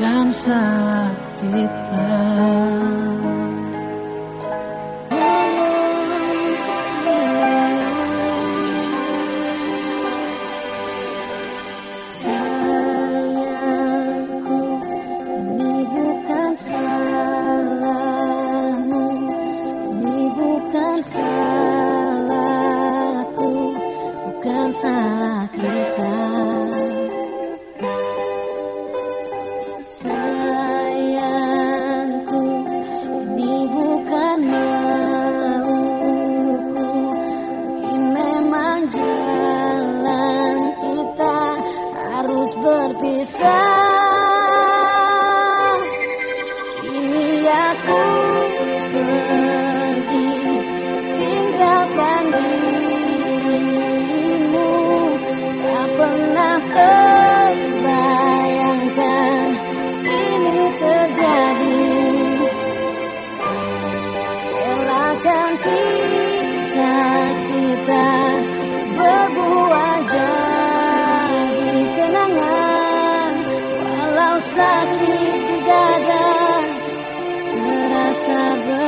bukan salah kita. Sayangku, ini bukan salahmu. Ini bukan salahku. Bukan salah kita. berpisah. sakit di dada merasa ber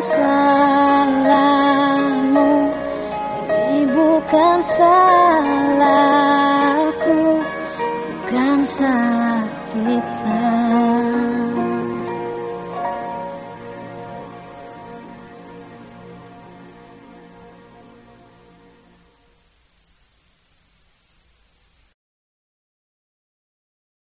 salahmu Ini bukan salahku Bukan salah kita.